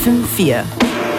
FM4.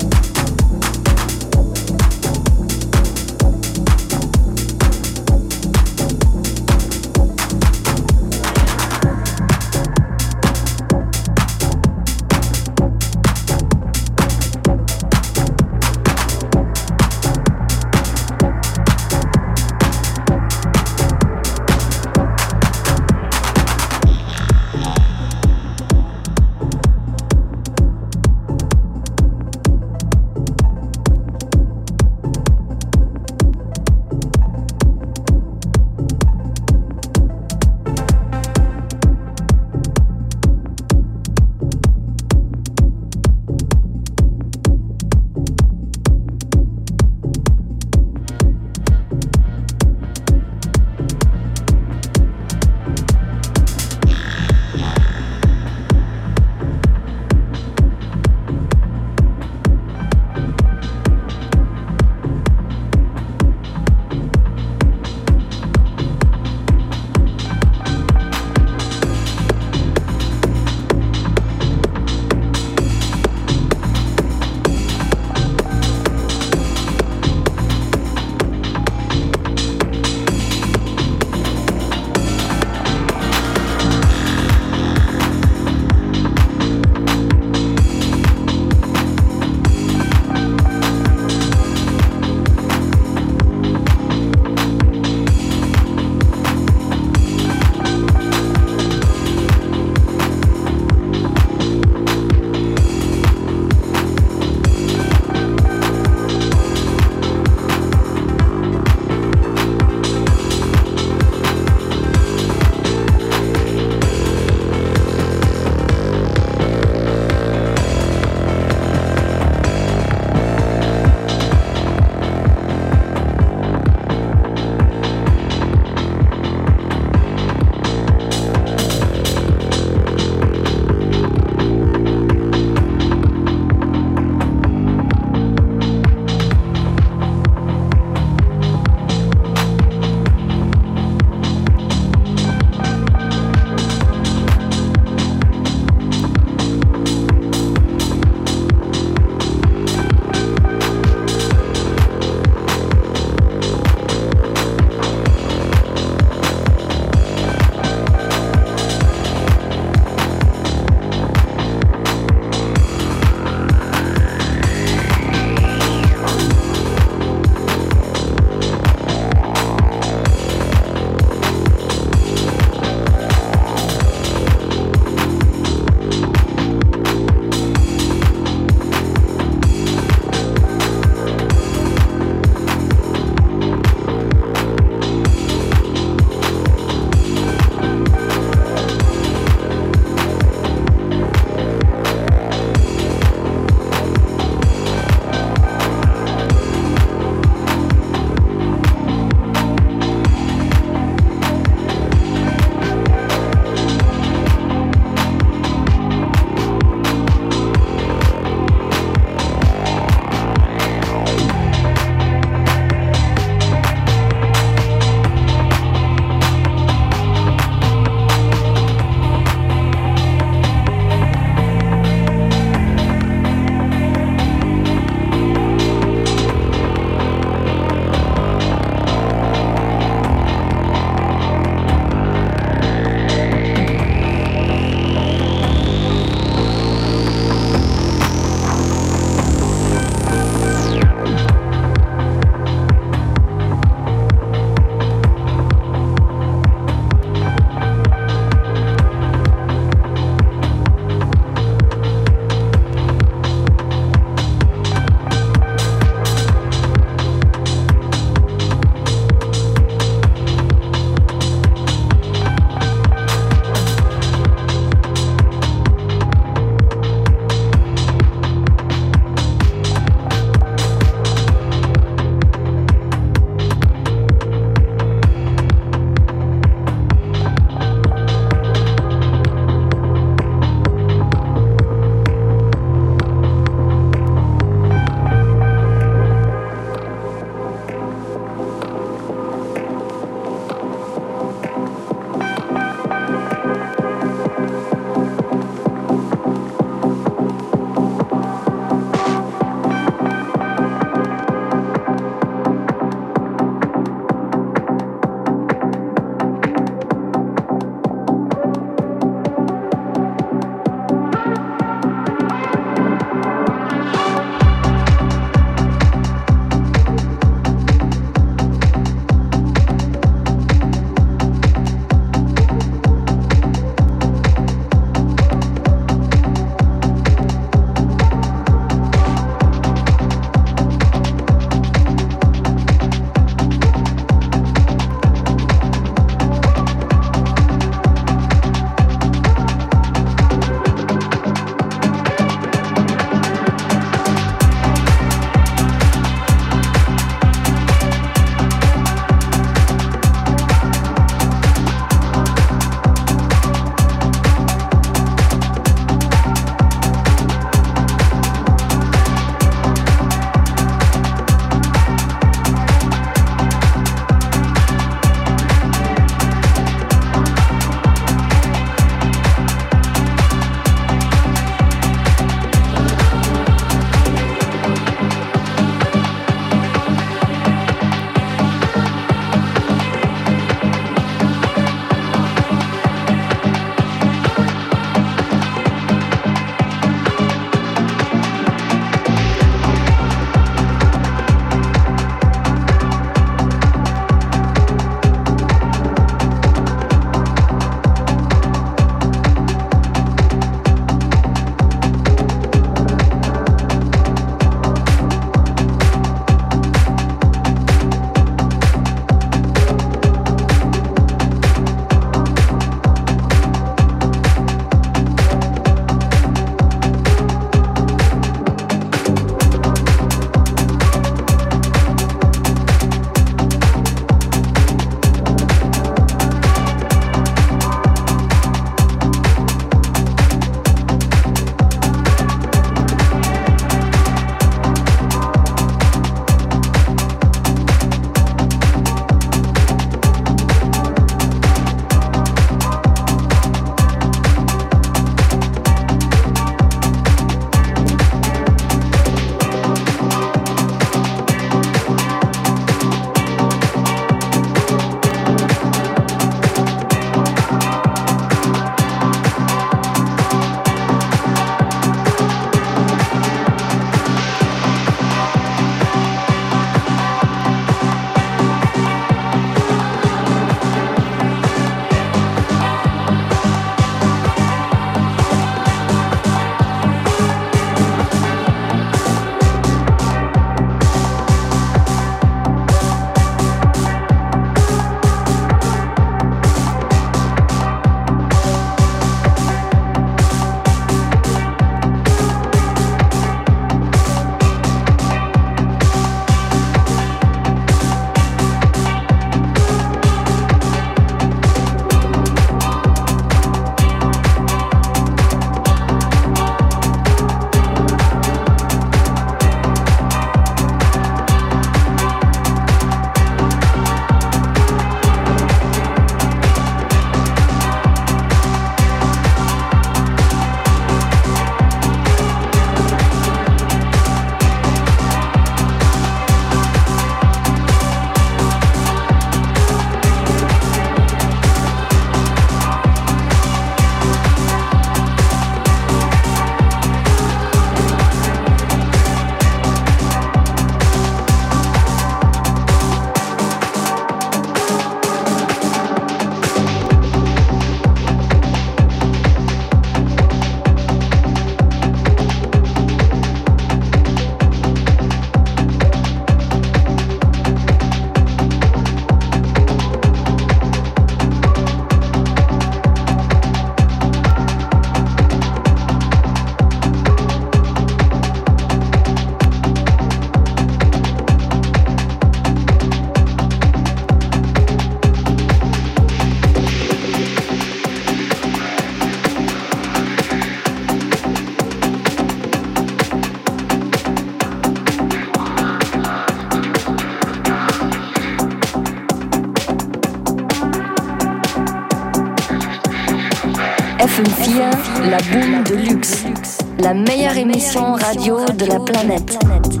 Émission radio de la planète.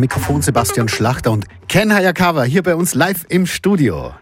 Mikrofon Sebastian Schlachter und Ken Hayakawa hier bei uns live im Studio.